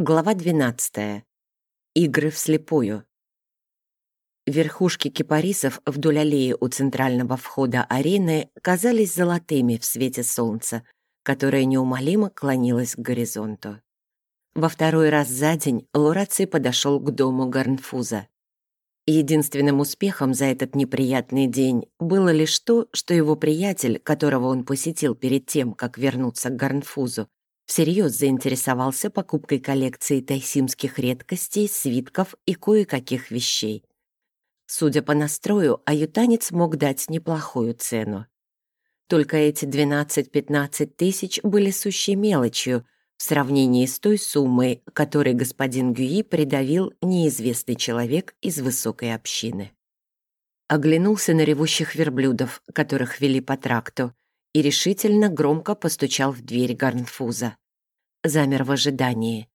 Глава 12. Игры вслепую. Верхушки кипарисов вдоль аллеи у центрального входа арены казались золотыми в свете солнца, которое неумолимо клонилось к горизонту. Во второй раз за день Лураций подошел к дому Гарнфуза. Единственным успехом за этот неприятный день было лишь то, что его приятель, которого он посетил перед тем, как вернуться к Гарнфузу, всерьез заинтересовался покупкой коллекции тайсимских редкостей, свитков и кое-каких вещей. Судя по настрою, аютанец мог дать неплохую цену. Только эти 12-15 тысяч были сущей мелочью в сравнении с той суммой, которой господин Гюи придавил неизвестный человек из высокой общины. Оглянулся на ревущих верблюдов, которых вели по тракту, и решительно громко постучал в дверь Гарнфуза. Замер в ожидании.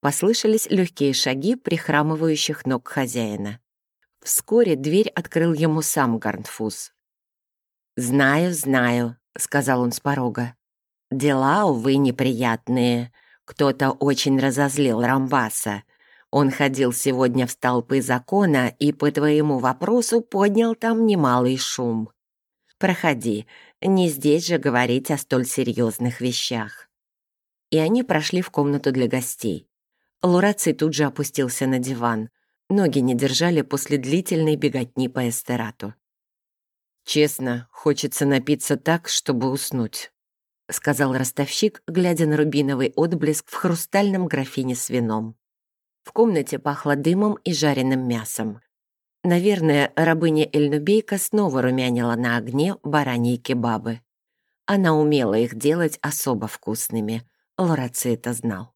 Послышались легкие шаги прихрамывающих ног хозяина. Вскоре дверь открыл ему сам Гарнфуз. «Знаю, знаю», — сказал он с порога. «Дела, увы, неприятные. Кто-то очень разозлил Рамбаса. Он ходил сегодня в столпы закона и по твоему вопросу поднял там немалый шум. Проходи, не здесь же говорить о столь серьезных вещах. И они прошли в комнату для гостей. Лураций тут же опустился на диван. Ноги не держали после длительной беготни по эстерату. «Честно, хочется напиться так, чтобы уснуть», — сказал ростовщик, глядя на рубиновый отблеск в хрустальном графине с вином. В комнате пахло дымом и жареным мясом. Наверное, рабыня Эльнубейка снова румянила на огне бараньи кебабы. Она умела их делать особо вкусными. Лораци это знал.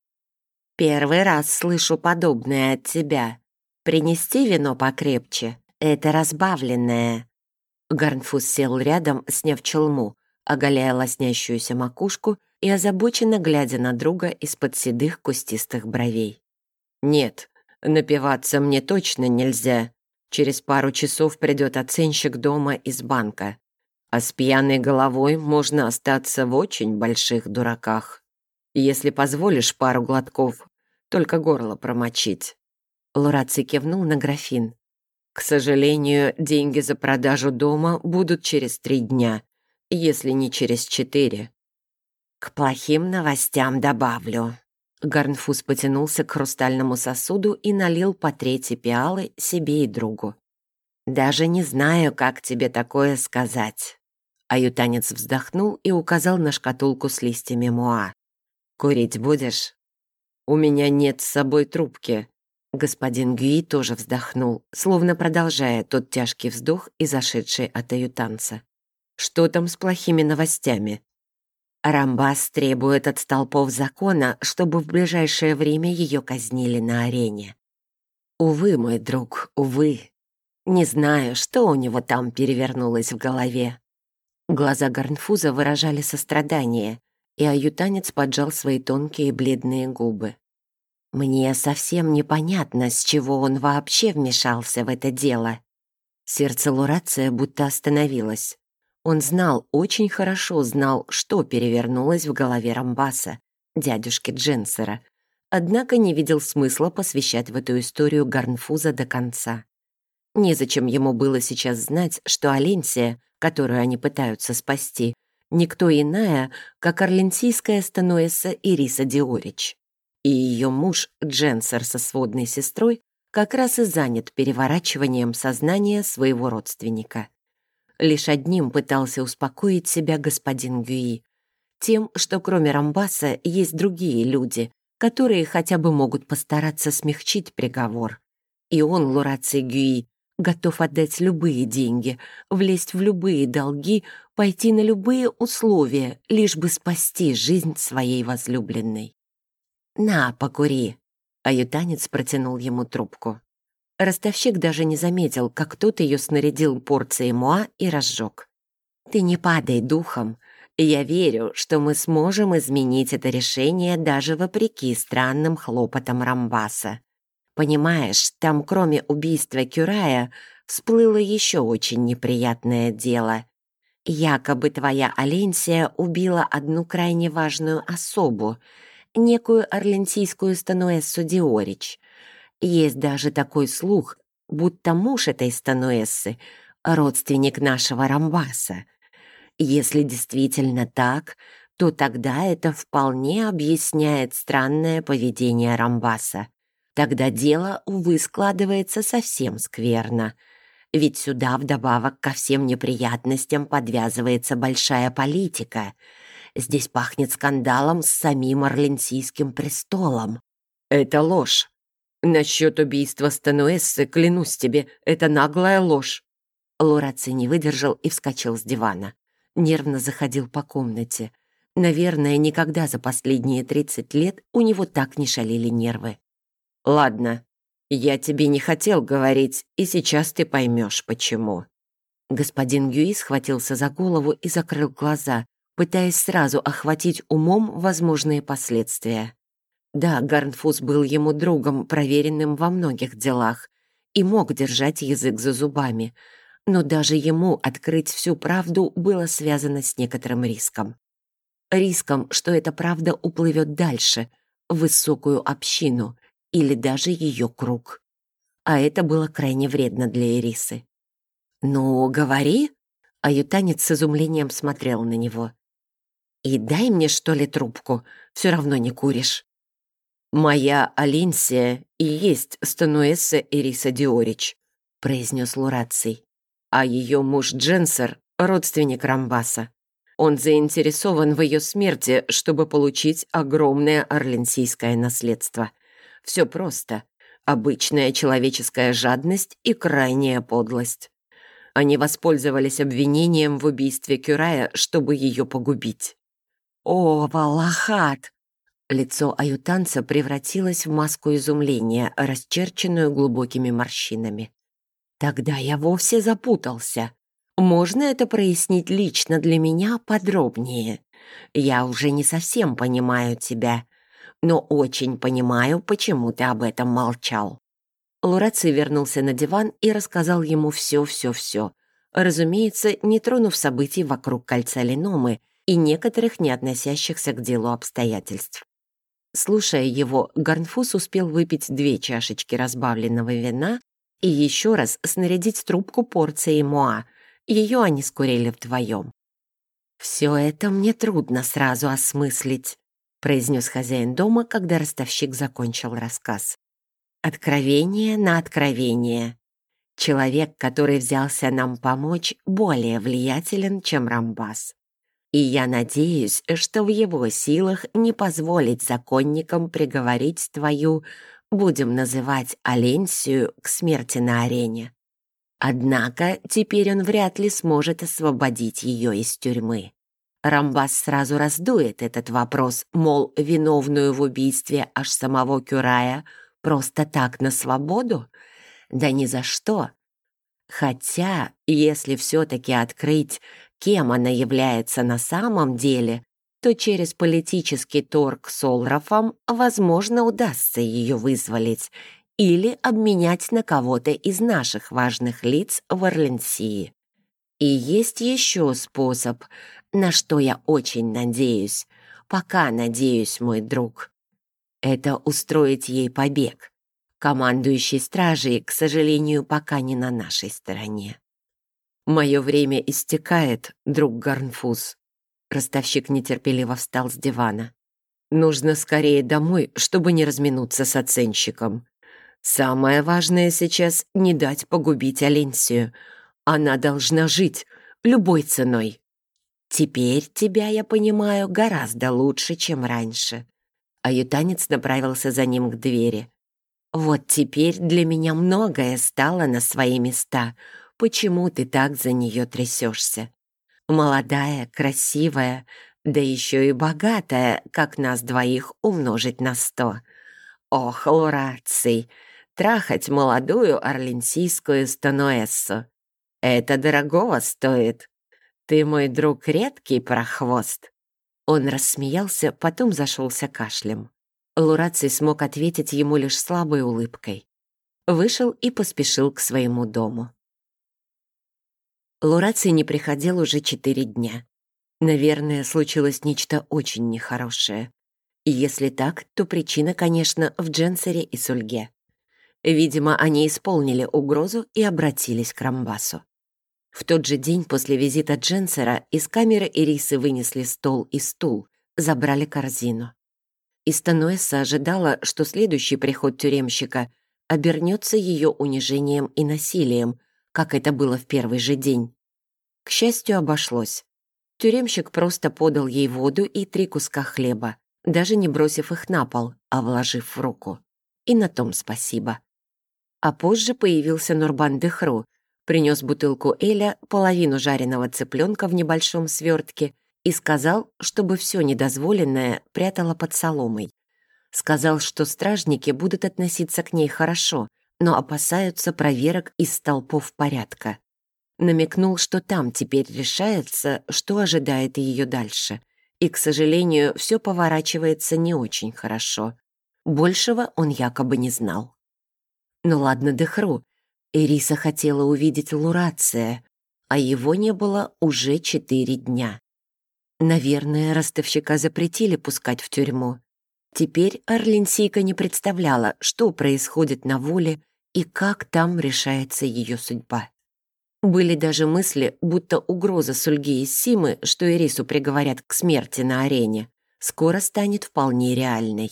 «Первый раз слышу подобное от тебя. Принести вино покрепче? Это разбавленное». Гарнфус сел рядом, сняв челму, оголяя лоснящуюся макушку и озабоченно глядя на друга из-под седых кустистых бровей. «Нет, напиваться мне точно нельзя», Через пару часов придет оценщик дома из банка. А с пьяной головой можно остаться в очень больших дураках. Если позволишь пару глотков, только горло промочить». Лураций кивнул на графин. «К сожалению, деньги за продажу дома будут через три дня, если не через четыре». «К плохим новостям добавлю», Гарнфус потянулся к хрустальному сосуду и налил по трети пиалы себе и другу. «Даже не знаю, как тебе такое сказать». Аютанец вздохнул и указал на шкатулку с листьями муа. «Курить будешь?» «У меня нет с собой трубки». Господин Гюи тоже вздохнул, словно продолжая тот тяжкий вздох, изошедший от аютанца. «Что там с плохими новостями?» Рамбас требует от столпов закона, чтобы в ближайшее время ее казнили на арене. Увы, мой друг, увы. Не знаю, что у него там перевернулось в голове. Глаза Гарнфуза выражали сострадание, и аютанец поджал свои тонкие бледные губы. Мне совсем непонятно, с чего он вообще вмешался в это дело. Сердце Лурация будто остановилось. Он знал, очень хорошо знал, что перевернулось в голове Рамбаса, дядюшки Дженсера, однако не видел смысла посвящать в эту историю Гарнфуза до конца. Незачем ему было сейчас знать, что Аленсия, которую они пытаются спасти, никто иная, как орленсийская стануэса Ириса Диорич. И ее муж, Дженсер со сводной сестрой, как раз и занят переворачиванием сознания своего родственника. Лишь одним пытался успокоить себя господин Гюи. Тем, что кроме Рамбаса есть другие люди, которые хотя бы могут постараться смягчить приговор. И он, Лураций Гюи, готов отдать любые деньги, влезть в любые долги, пойти на любые условия, лишь бы спасти жизнь своей возлюбленной. «На, покури!» — аютанец протянул ему трубку. Ростовщик даже не заметил, как тот ее снарядил порцией муа и разжег. «Ты не падай духом. Я верю, что мы сможем изменить это решение даже вопреки странным хлопотам Рамбаса. Понимаешь, там кроме убийства Кюрая всплыло еще очень неприятное дело. Якобы твоя Аленсия убила одну крайне важную особу. некую орленсийскую стануэссу Диорич. Есть даже такой слух, будто муж этой стануэссы — родственник нашего Рамбаса. Если действительно так, то тогда это вполне объясняет странное поведение Рамбаса. Тогда дело, увы, складывается совсем скверно. Ведь сюда вдобавок ко всем неприятностям подвязывается большая политика. Здесь пахнет скандалом с самим Орленсийским престолом. Это ложь. Насчет убийства Стануэссы, клянусь тебе, это наглая ложь. Лураци не выдержал и вскочил с дивана. Нервно заходил по комнате. Наверное, никогда за последние 30 лет у него так не шалили нервы. «Ладно, я тебе не хотел говорить, и сейчас ты поймешь, почему». Господин Гюи схватился за голову и закрыл глаза, пытаясь сразу охватить умом возможные последствия. Да, Гарнфус был ему другом, проверенным во многих делах, и мог держать язык за зубами, но даже ему открыть всю правду было связано с некоторым риском риском, что эта правда уплывет дальше, в высокую общину или даже ее круг. А это было крайне вредно для Ирисы. «Ну, говори!» — аютанец с изумлением смотрел на него. «И дай мне, что ли, трубку, все равно не куришь». «Моя Алинсия и есть Стануэсса Ириса Диорич», — произнес Лураций. «А ее муж Дженсер — родственник Рамбаса. Он заинтересован в ее смерти, чтобы получить огромное орленсийское наследство. Все просто. Обычная человеческая жадность и крайняя подлость. Они воспользовались обвинением в убийстве Кюрая, чтобы ее погубить. «О, Валахат!» Лицо аютанца превратилось в маску изумления, расчерченную глубокими морщинами. «Тогда я вовсе запутался. Можно это прояснить лично для меня подробнее? Я уже не совсем понимаю тебя, но очень понимаю, почему ты об этом молчал». Лураци вернулся на диван и рассказал ему все-все-все, разумеется, не тронув событий вокруг кольца Леномы и некоторых не относящихся к делу обстоятельств. Слушая его, Гарнфус успел выпить две чашечки разбавленного вина и еще раз снарядить трубку порции муа — ее они скурили вдвоем. «Все это мне трудно сразу осмыслить», произнес хозяин дома, когда ростовщик закончил рассказ. «Откровение на откровение. Человек, который взялся нам помочь, более влиятелен, чем Рамбас. И я надеюсь, что в его силах не позволить законникам приговорить твою, будем называть Аленсию, к смерти на арене. Однако теперь он вряд ли сможет освободить ее из тюрьмы. Рамбас сразу раздует этот вопрос, мол, виновную в убийстве аж самого Кюрая просто так на свободу? Да ни за что. Хотя, если все-таки открыть, кем она является на самом деле, то через политический торг с Олрафом, возможно, удастся ее вызволить или обменять на кого-то из наших важных лиц в Орленсии. И есть еще способ, на что я очень надеюсь, пока надеюсь, мой друг. Это устроить ей побег. Командующий стражей, к сожалению, пока не на нашей стороне. «Мое время истекает, друг Гарнфуз». Ростовщик нетерпеливо встал с дивана. «Нужно скорее домой, чтобы не разминуться с оценщиком. Самое важное сейчас — не дать погубить Аленсию. Она должна жить любой ценой. Теперь тебя я понимаю гораздо лучше, чем раньше. Аютанец направился за ним к двери. Вот теперь для меня многое стало на свои места. Почему ты так за нее трясешься? Молодая, красивая, да еще и богатая, как нас двоих умножить на сто. Ох, Лураций, трахать молодую орленсийскую стануэссу. Это дорогого стоит. Ты, мой друг, редкий прохвост». Он рассмеялся, потом зашелся кашлем. Лураций смог ответить ему лишь слабой улыбкой. Вышел и поспешил к своему дому. Лураций не приходил уже четыре дня. Наверное, случилось нечто очень нехорошее. И если так, то причина, конечно, в Дженсере и Сульге. Видимо, они исполнили угрозу и обратились к Рамбасу. В тот же день после визита Дженсера из камеры Ирисы вынесли стол и стул, забрали корзину. Истануэса ожидала, что следующий приход тюремщика обернется ее унижением и насилием, как это было в первый же день. К счастью, обошлось. Тюремщик просто подал ей воду и три куска хлеба, даже не бросив их на пол, а вложив в руку. И на том спасибо. А позже появился Нурбан Дехру, принес бутылку Эля, половину жареного цыпленка в небольшом свертке и сказал, чтобы все недозволенное прятала под соломой. Сказал, что стражники будут относиться к ней хорошо, но опасаются проверок из столпов порядка. Намекнул, что там теперь решается, что ожидает ее дальше. И, к сожалению, все поворачивается не очень хорошо. Большего он якобы не знал. Ну ладно, Дехру. Эриса хотела увидеть Лурация, а его не было уже четыре дня. Наверное, ростовщика запретили пускать в тюрьму. Теперь Арленсийка не представляла, что происходит на воле и как там решается ее судьба. Были даже мысли, будто угроза Сульги и Симы, что Ирису приговорят к смерти на арене, скоро станет вполне реальной.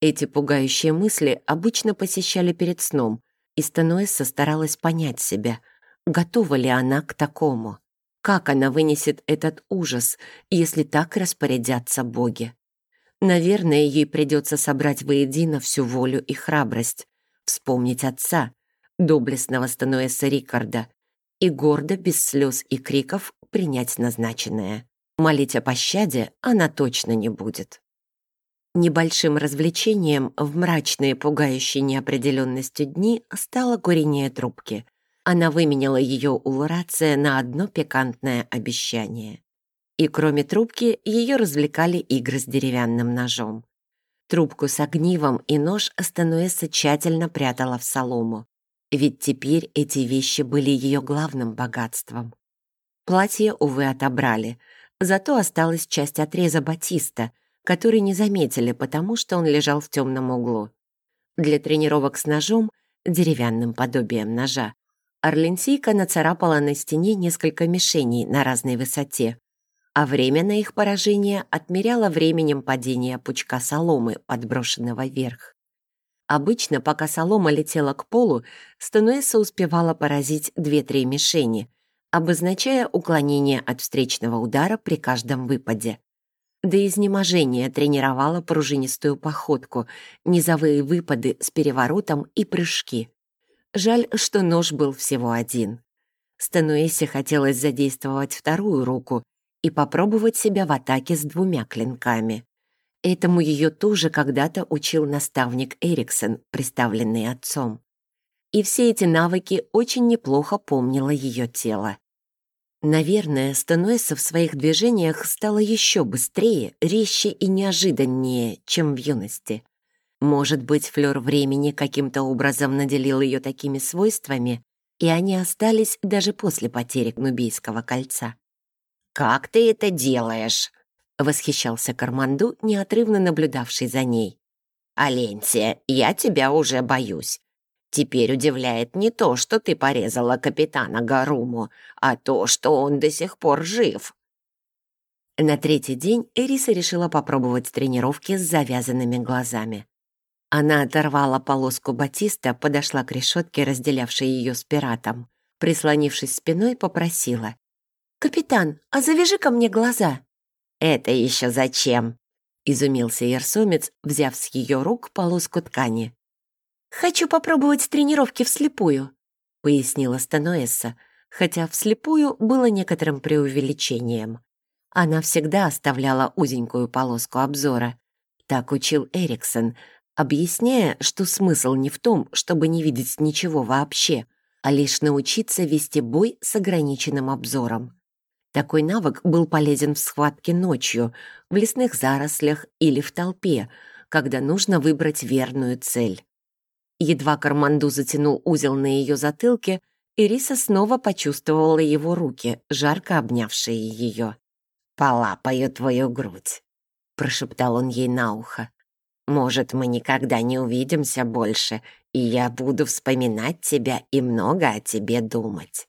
Эти пугающие мысли обычно посещали перед сном, и Стануэса старалась понять себя, готова ли она к такому. Как она вынесет этот ужас, если так распорядятся боги? Наверное, ей придется собрать воедино всю волю и храбрость, вспомнить отца, доблестного Стануэса Рикарда, и гордо, без слез и криков, принять назначенное. Молить о пощаде она точно не будет. Небольшим развлечением в мрачные, пугающие неопределенностью дни стало курение трубки. Она выменяла ее у Лорация на одно пикантное обещание. И кроме трубки, ее развлекали игры с деревянным ножом. Трубку с огнивом и нож Астануэса тщательно прятала в солому. Ведь теперь эти вещи были ее главным богатством. Платье, увы, отобрали. Зато осталась часть отреза батиста — который не заметили, потому что он лежал в темном углу. Для тренировок с ножом, деревянным подобием ножа, Орленсийка нацарапала на стене несколько мишеней на разной высоте, а время на их поражение отмеряло временем падения пучка соломы, подброшенного вверх. Обычно, пока солома летела к полу, Стануэса успевала поразить две-три мишени, обозначая уклонение от встречного удара при каждом выпаде до изнеможения тренировала пружинистую походку, низовые выпады с переворотом и прыжки. Жаль, что нож был всего один. Стануэсе хотелось задействовать вторую руку и попробовать себя в атаке с двумя клинками. Этому ее тоже когда-то учил наставник Эриксон, представленный отцом. И все эти навыки очень неплохо помнило ее тело. Наверное, Стануэса в своих движениях стала еще быстрее, резче и неожиданнее, чем в юности. Может быть, флёр времени каким-то образом наделил ее такими свойствами, и они остались даже после потери Нубийского кольца. «Как ты это делаешь?» — восхищался Карманду, неотрывно наблюдавший за ней. «Аленсия, я тебя уже боюсь. Теперь удивляет не то, что ты порезала капитана Гаруму, а то, что он до сих пор жив». На третий день Эриса решила попробовать тренировки с завязанными глазами. Она оторвала полоску батиста, подошла к решетке, разделявшей ее с пиратом. Прислонившись спиной, попросила. «Капитан, а завяжи ко мне глаза!» «Это еще зачем?» — изумился Ерсомец, взяв с ее рук полоску ткани. «Хочу попробовать тренировки вслепую», — пояснила Стануэсса, хотя вслепую было некоторым преувеличением. Она всегда оставляла узенькую полоску обзора. Так учил Эриксон, объясняя, что смысл не в том, чтобы не видеть ничего вообще, а лишь научиться вести бой с ограниченным обзором. Такой навык был полезен в схватке ночью, в лесных зарослях или в толпе, когда нужно выбрать верную цель. Едва Карманду затянул узел на ее затылке, Ириса снова почувствовала его руки, жарко обнявшие ее. «Полапаю твою грудь». — прошептал он ей на ухо. «Может, мы никогда не увидимся больше, и я буду вспоминать тебя и много о тебе думать».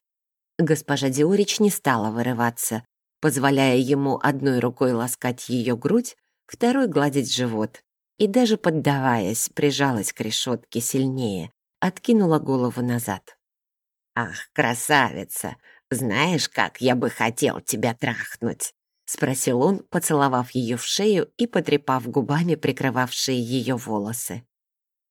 Госпожа Диорич не стала вырываться, позволяя ему одной рукой ласкать ее грудь, второй гладить живот, и даже поддаваясь, прижалась к решетке сильнее, откинула голову назад. «Ах, красавица! Знаешь, как я бы хотел тебя трахнуть?» — спросил он, поцеловав ее в шею и потрепав губами прикрывавшие ее волосы.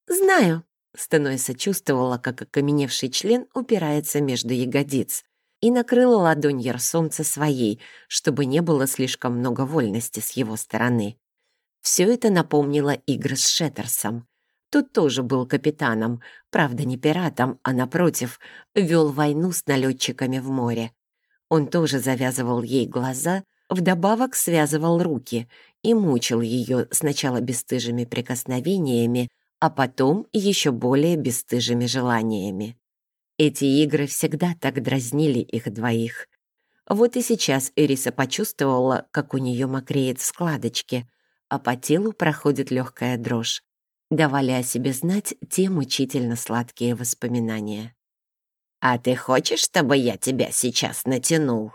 «Знаю», — Станой сочувствовала, как окаменевший член упирается между ягодиц, и накрыла ладонь Ерсомца своей, чтобы не было слишком много вольности с его стороны. Все это напомнило игры с Шеттерсом. Тот тоже был капитаном, правда, не пиратом, а, напротив, вел войну с налетчиками в море. Он тоже завязывал ей глаза, вдобавок связывал руки и мучил ее сначала бесстыжими прикосновениями, а потом еще более бесстыжими желаниями. Эти игры всегда так дразнили их двоих. Вот и сейчас Эриса почувствовала, как у нее мокреет в складочке, а по телу проходит легкая дрожь давали о себе знать те мучительно сладкие воспоминания. «А ты хочешь, чтобы я тебя сейчас натянул?»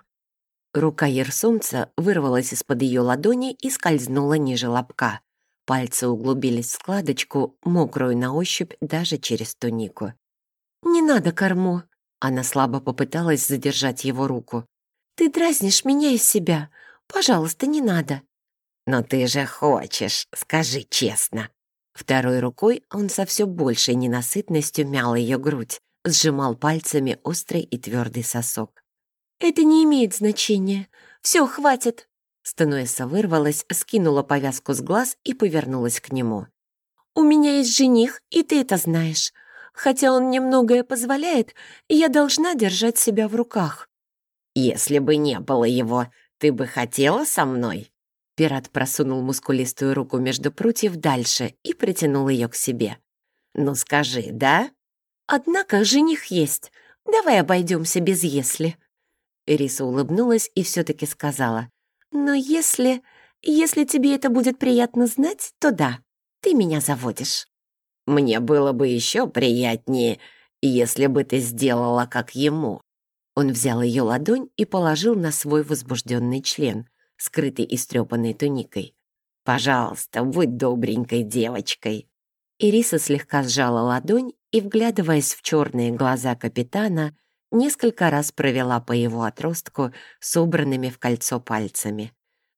Рука Ерсумца вырвалась из-под ее ладони и скользнула ниже лобка. Пальцы углубились в складочку, мокрую на ощупь даже через тунику. «Не надо корму!» Она слабо попыталась задержать его руку. «Ты дразнишь меня из себя. Пожалуйста, не надо». «Но ты же хочешь, скажи честно». Второй рукой он со все большей ненасытностью мял ее грудь, сжимал пальцами острый и твердый сосок. «Это не имеет значения. Все, хватит!» Стануэса вырвалась, скинула повязку с глаз и повернулась к нему. «У меня есть жених, и ты это знаешь. Хотя он мне многое позволяет, я должна держать себя в руках». «Если бы не было его, ты бы хотела со мной?» Пират просунул мускулистую руку между прутьев дальше и притянул ее к себе. «Ну скажи, да?» «Однако жених есть. Давай обойдемся без «если». Риса улыбнулась и все-таки сказала. «Но если... если тебе это будет приятно знать, то да, ты меня заводишь». «Мне было бы еще приятнее, если бы ты сделала, как ему». Он взял ее ладонь и положил на свой возбужденный член — скрытой истрепанной туникой. «Пожалуйста, будь добренькой девочкой». Ириса слегка сжала ладонь и, вглядываясь в черные глаза капитана, несколько раз провела по его отростку собранными в кольцо пальцами.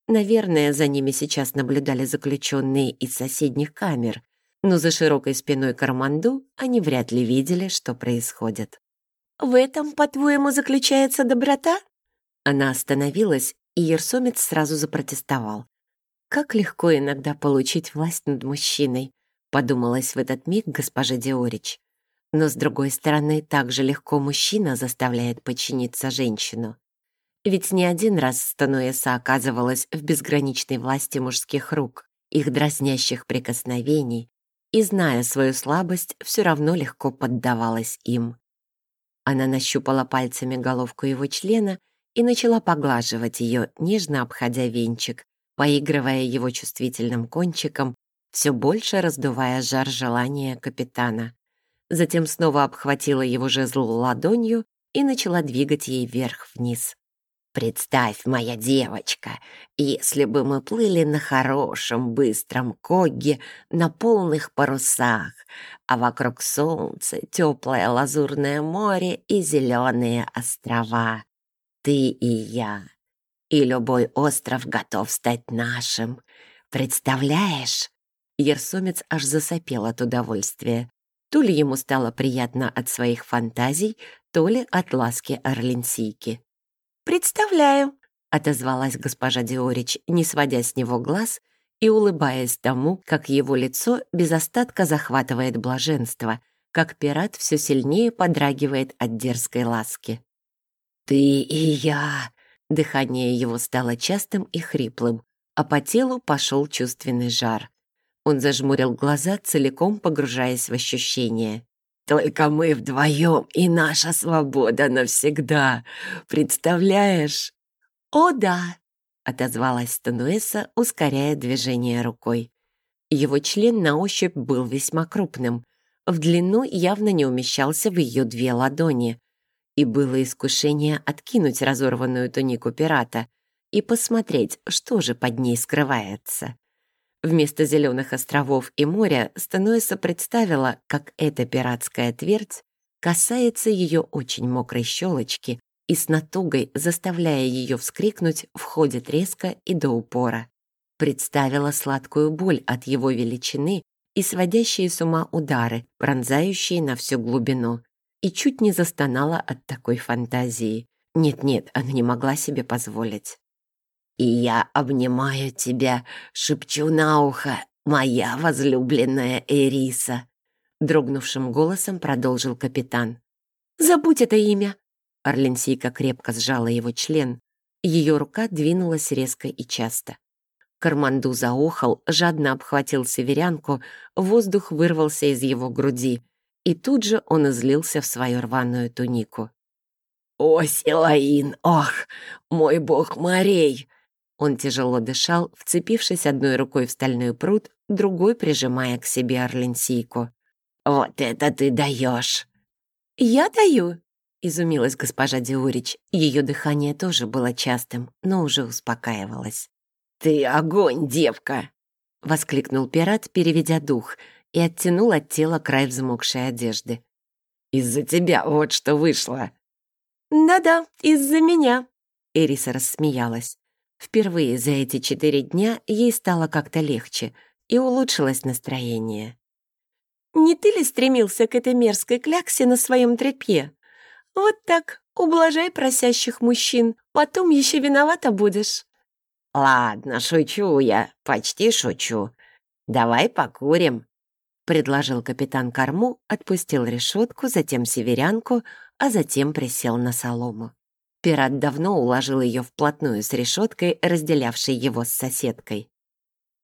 Наверное, за ними сейчас наблюдали заключенные из соседних камер, но за широкой спиной Карманду они вряд ли видели, что происходит. «В этом, по-твоему, заключается доброта?» Она остановилась и Ерсомец сразу запротестовал. «Как легко иногда получить власть над мужчиной», подумалась в этот миг госпожа Диорич. Но, с другой стороны, так же легко мужчина заставляет подчиниться женщину. Ведь не один раз Стануэса оказывалась в безграничной власти мужских рук, их дразнящих прикосновений, и, зная свою слабость, все равно легко поддавалась им. Она нащупала пальцами головку его члена и начала поглаживать ее, нежно обходя венчик, поигрывая его чувствительным кончиком, все больше раздувая жар желания капитана. Затем снова обхватила его жезл ладонью и начала двигать ей вверх-вниз. «Представь, моя девочка, если бы мы плыли на хорошем, быстром когге, на полных парусах, а вокруг солнца теплое лазурное море и зеленые острова. Ты и я. И любой остров готов стать нашим. Представляешь?» Ерсомец аж засопел от удовольствия. То ли ему стало приятно от своих фантазий, то ли от ласки орленсийки. «Представляю», — отозвалась госпожа Диорич, не сводя с него глаз и улыбаясь тому, как его лицо без остатка захватывает блаженство, как пират все сильнее подрагивает от дерзкой ласки. «Ты и я!» Дыхание его стало частым и хриплым, а по телу пошел чувственный жар. Он зажмурил глаза, целиком погружаясь в ощущения. «Только мы вдвоем, и наша свобода навсегда! Представляешь?» «О да!» — отозвалась Стануэса, ускоряя движение рукой. Его член на ощупь был весьма крупным, в длину явно не умещался в ее две ладони, и было искушение откинуть разорванную тунику пирата и посмотреть, что же под ней скрывается. Вместо зеленых островов и моря Стануэса представила, как эта пиратская твердь касается ее очень мокрой щелочки и с натугой, заставляя ее вскрикнуть, входит резко и до упора. Представила сладкую боль от его величины и сводящие с ума удары, пронзающие на всю глубину, и чуть не застонала от такой фантазии. Нет-нет, она не могла себе позволить. «И я обнимаю тебя, шепчу на ухо, моя возлюбленная Эриса», дрогнувшим голосом продолжил капитан. «Забудь это имя!» Орленсийка крепко сжала его член. Ее рука двинулась резко и часто. Карманду заохал, жадно обхватил северянку, воздух вырвался из его груди, и тут же он излился в свою рваную тунику. «О, Силаин, ох, мой бог морей!» Он тяжело дышал, вцепившись одной рукой в стальной пруд, другой прижимая к себе орленсийку. «Вот это ты даешь!» «Я даю?» — изумилась госпожа Диурич. Ее дыхание тоже было частым, но уже успокаивалось. «Ты огонь, девка!» — воскликнул пират, переведя дух, и оттянул от тела край взмокшей одежды. «Из-за тебя вот что вышло!» «Да-да, из-за меня!» Эриса рассмеялась. Впервые за эти четыре дня ей стало как-то легче, и улучшилось настроение. «Не ты ли стремился к этой мерзкой кляксе на своем тряпье? Вот так, ублажай просящих мужчин, потом еще виновата будешь». «Ладно, шучу я, почти шучу. Давай покурим», — предложил капитан корму, отпустил решетку, затем северянку, а затем присел на солому. Пират давно уложил ее вплотную с решеткой, разделявшей его с соседкой.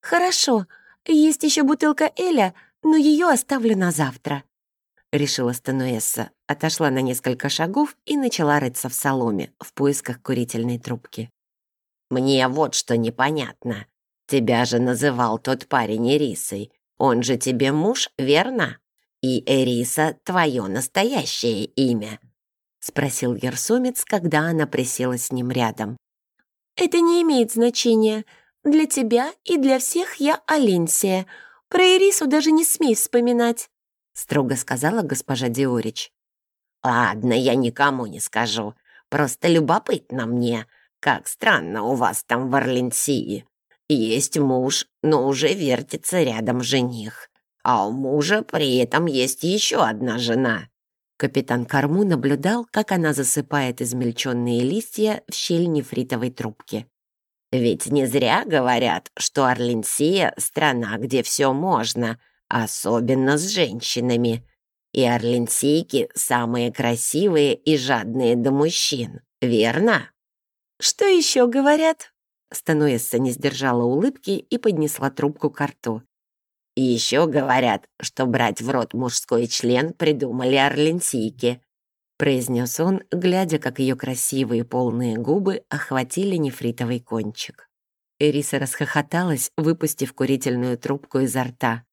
«Хорошо, есть еще бутылка Эля, но ее оставлю на завтра», — решила Стануэсса, отошла на несколько шагов и начала рыться в соломе в поисках курительной трубки. «Мне вот что непонятно. Тебя же называл тот парень Эрисой. Он же тебе муж, верно? И Эриса — твое настоящее имя», — спросил Ерсомец, когда она присела с ним рядом. «Это не имеет значения. Для тебя и для всех я Алинсия, про Ирису даже не смей вспоминать», — строго сказала госпожа Диорич. «Ладно, я никому не скажу. Просто любопытно мне, как странно у вас там в Орленсии. Есть муж, но уже вертится рядом жених, а у мужа при этом есть еще одна жена». Капитан Корму наблюдал, как она засыпает измельченные листья в щель нефритовой трубки. Ведь не зря говорят, что Орленсия — страна, где все можно, особенно с женщинами. И орленсийки самые красивые и жадные до мужчин, верно? «Что еще говорят?» Стануэсса не сдержала улыбки и поднесла трубку к рту. И еще говорят, что брать в рот мужской член придумали орленсийки произнес он, глядя, как ее красивые полные губы охватили нефритовый кончик. Эриса расхохоталась, выпустив курительную трубку изо рта.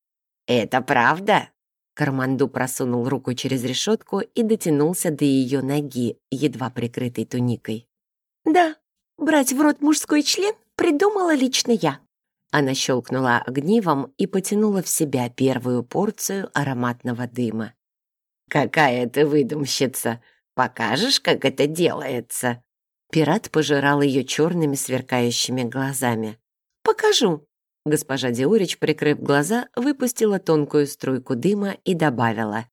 «Это правда?» Карманду просунул руку через решетку и дотянулся до ее ноги, едва прикрытой туникой. «Да, брать в рот мужской член придумала лично я». Она щелкнула огнивом и потянула в себя первую порцию ароматного дыма. «Какая ты выдумщица! Покажешь, как это делается?» Пират пожирал ее черными сверкающими глазами. «Покажу!» Госпожа Диурич, прикрыв глаза, выпустила тонкую струйку дыма и добавила.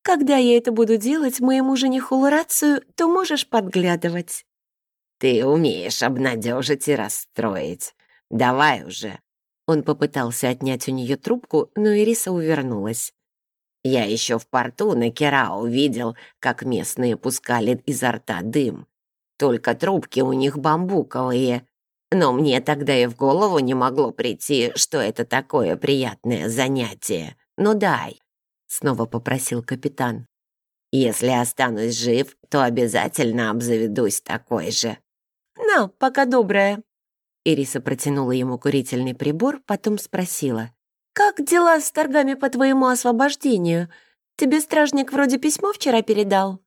«Когда я это буду делать моему жениху Лорацию, то можешь подглядывать». «Ты умеешь обнадежить и расстроить. Давай уже». Он попытался отнять у нее трубку, но Ириса увернулась. Я еще в порту на Керау видел, как местные пускали изо рта дым. Только трубки у них бамбуковые. Но мне тогда и в голову не могло прийти, что это такое приятное занятие. Ну дай, — снова попросил капитан. Если останусь жив, то обязательно обзаведусь такой же. На, пока добрая. Ириса протянула ему курительный прибор, потом спросила. «Как дела с торгами по твоему освобождению? Тебе стражник вроде письмо вчера передал?»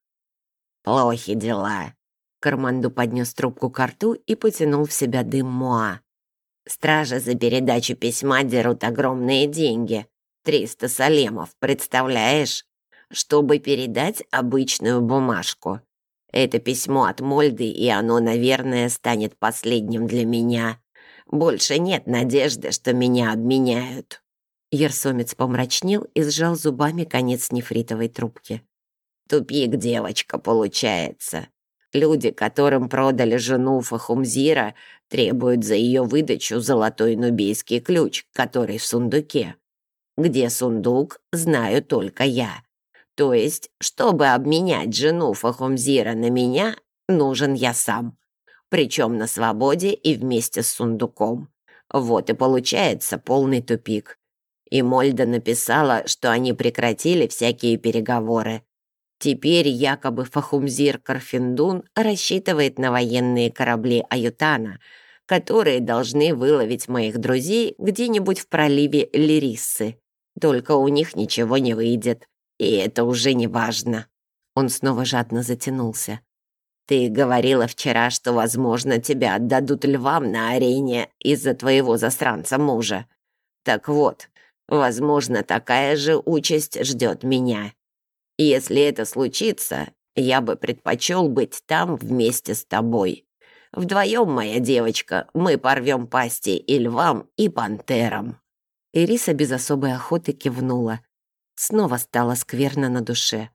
«Плохи дела». Карманду поднес трубку к рту и потянул в себя дым Муа. «Стражи за передачу письма дерут огромные деньги. Триста салемов, представляешь? Чтобы передать обычную бумажку. Это письмо от Мольды, и оно, наверное, станет последним для меня. Больше нет надежды, что меня обменяют». Ерсомец помрачнел и сжал зубами конец нефритовой трубки. Тупик, девочка, получается. Люди, которым продали жену Фахумзира, требуют за ее выдачу золотой нубийский ключ, который в сундуке. Где сундук, знаю только я. То есть, чтобы обменять жену Фахумзира на меня, нужен я сам. Причем на свободе и вместе с сундуком. Вот и получается полный тупик. И Мольда написала, что они прекратили всякие переговоры. Теперь якобы Фахумзир Карфиндун рассчитывает на военные корабли Аютана, которые должны выловить моих друзей где-нибудь в проливе Лириссы. Только у них ничего не выйдет, и это уже не важно. Он снова жадно затянулся. Ты говорила вчера, что, возможно, тебя отдадут львам на арене из-за твоего засранца мужа. Так вот, возможно, такая же участь ждет меня. Если это случится, я бы предпочел быть там вместе с тобой. Вдвоем, моя девочка, мы порвем пасти и львам, и пантерам». Ириса без особой охоты кивнула. Снова стало скверно на душе.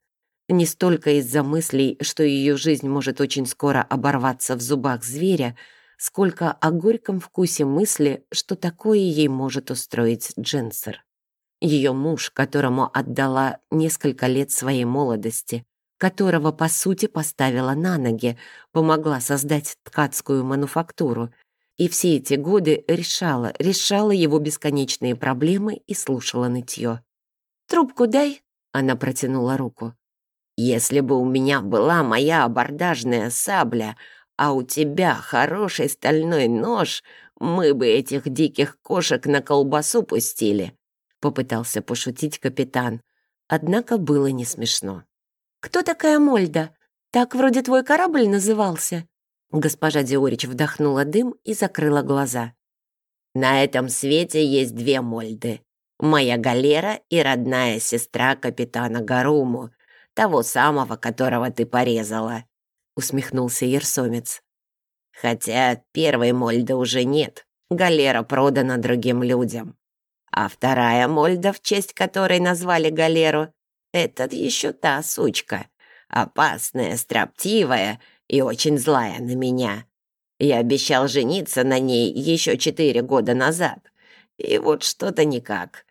Не столько из-за мыслей, что ее жизнь может очень скоро оборваться в зубах зверя, сколько о горьком вкусе мысли, что такое ей может устроить Дженсер. Ее муж, которому отдала несколько лет своей молодости, которого, по сути, поставила на ноги, помогла создать ткацкую мануфактуру, и все эти годы решала, решала его бесконечные проблемы и слушала нытье. «Трубку дай», — она протянула руку. «Если бы у меня была моя абордажная сабля, а у тебя хороший стальной нож, мы бы этих диких кошек на колбасу пустили попытался пошутить капитан. Однако было не смешно. «Кто такая Мольда? Так вроде твой корабль назывался». Госпожа Диорич вдохнула дым и закрыла глаза. «На этом свете есть две Мольды. Моя галера и родная сестра капитана Гаруму, того самого, которого ты порезала», — усмехнулся Ерсомец. «Хотя первой Мольды уже нет. Галера продана другим людям. А вторая Мольда, в честь которой назвали галеру, это еще та сучка. Опасная, строптивая и очень злая на меня. Я обещал жениться на ней еще четыре года назад. И вот что-то никак.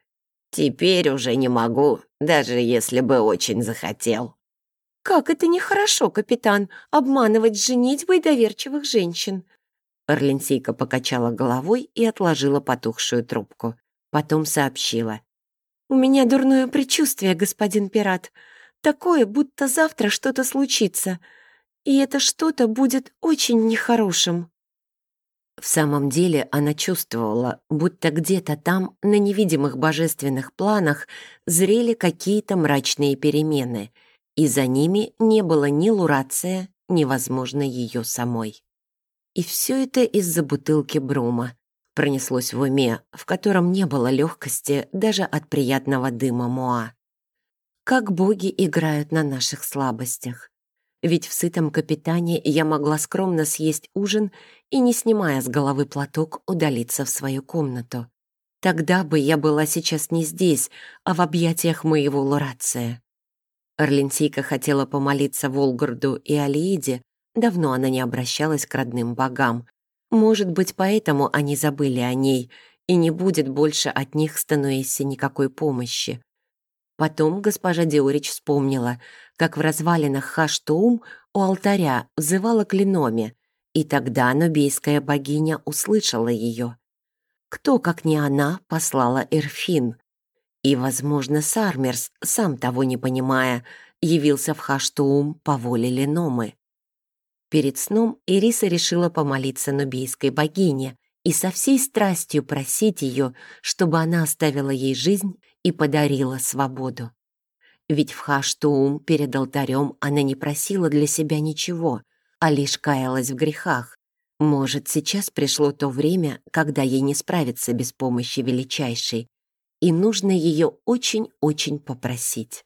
Теперь уже не могу, даже если бы очень захотел. «Как это нехорошо, капитан, обманывать женитьбой доверчивых женщин!» Орленсийка покачала головой и отложила потухшую трубку. Потом сообщила. «У меня дурное предчувствие, господин пират. Такое, будто завтра что-то случится. И это что-то будет очень нехорошим». В самом деле она чувствовала, будто где-то там, на невидимых божественных планах, зрели какие-то мрачные перемены, и за ними не было ни Лурация, ни, возможно, ее самой. И все это из-за бутылки Брума, пронеслось в уме, в котором не было легкости даже от приятного дыма Моа. Как боги играют на наших слабостях. Ведь в сытом капитане я могла скромно съесть ужин и, не снимая с головы платок, удалиться в свою комнату. Тогда бы я была сейчас не здесь, а в объятиях моего Лорация. Орленсийка хотела помолиться Волгарду и Алииде, давно она не обращалась к родным богам, может быть, поэтому они забыли о ней, и не будет больше от них Стануэссе никакой помощи. Потом госпожа Диорич вспомнила, как в развалинах Хаштуум у алтаря взывала к Леноме, и тогда нубейская богиня услышала ее. Кто, как не она, послала Эрфин? И, возможно, Сармерс, сам того не понимая, явился в Хаштуум по воле Леномы. Перед сном Ириса решила помолиться нубийской богине и со всей страстью просить ее, чтобы она оставила ей жизнь и подарила свободу. Ведь в Хаштуум перед алтарем она не просила для себя ничего, а лишь каялась в грехах. Может, сейчас пришло то время, когда ей не справиться без помощи величайшей, и нужно ее очень-очень попросить.